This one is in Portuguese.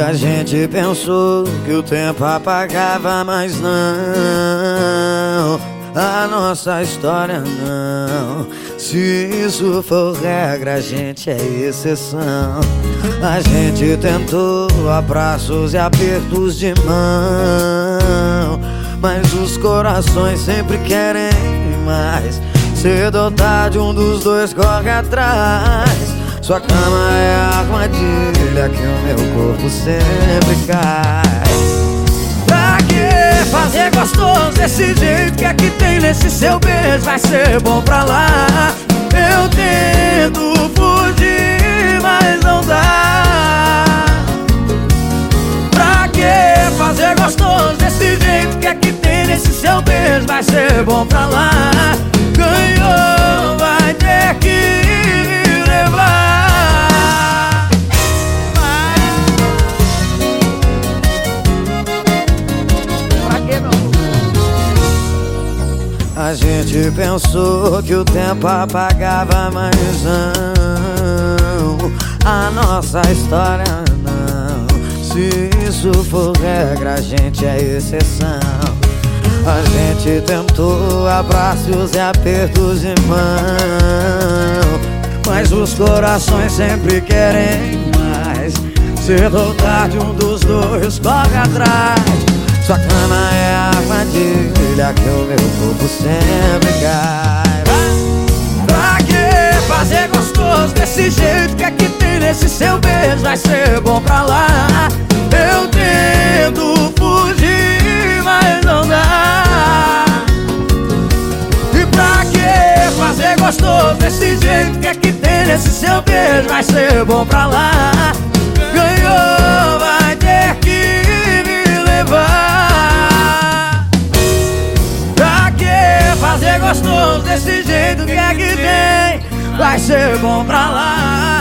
Que a gente pensou que o tempo apagava, mas não. A nossa história não. Se isso for regra, a gente é exceção. A gente tentou abraços e apertos de mão. Mas os corações sempre querem mais. Cedo ou tarde, um dos dois corre atrás. Sua cama é a armadilha que o meu corpo sempre cai. Pra que fazer gostoso desse jeito? que é que tem nesse seu beijo? Vai ser bom pra lá. Eu tento fugir, mas não dá. Pra que fazer gostoso desse jeito? que é que tem nesse seu beijo? Vai ser bom pra lá. A gente pensou que o tempo apagava, mas não. A nossa história não. Se isso for regra, a gente é exceção. A gente tentou abraços e apertos de mão. Mas os corações sempre querem mais. Cedo ou tarde um dos dois corre atrás. Sua cama é a que o meu corpo sempre cai Pra que fazer gostoso desse jeito? que é que tem nesse seu beijo? Vai ser bom pra lá Eu tento fugir, mas não dá E pra que fazer gostoso desse jeito? que é que tem nesse seu beijo? Vai ser bom pra lá gostoso desse jeito que é que tem. Vai ser bom pra lá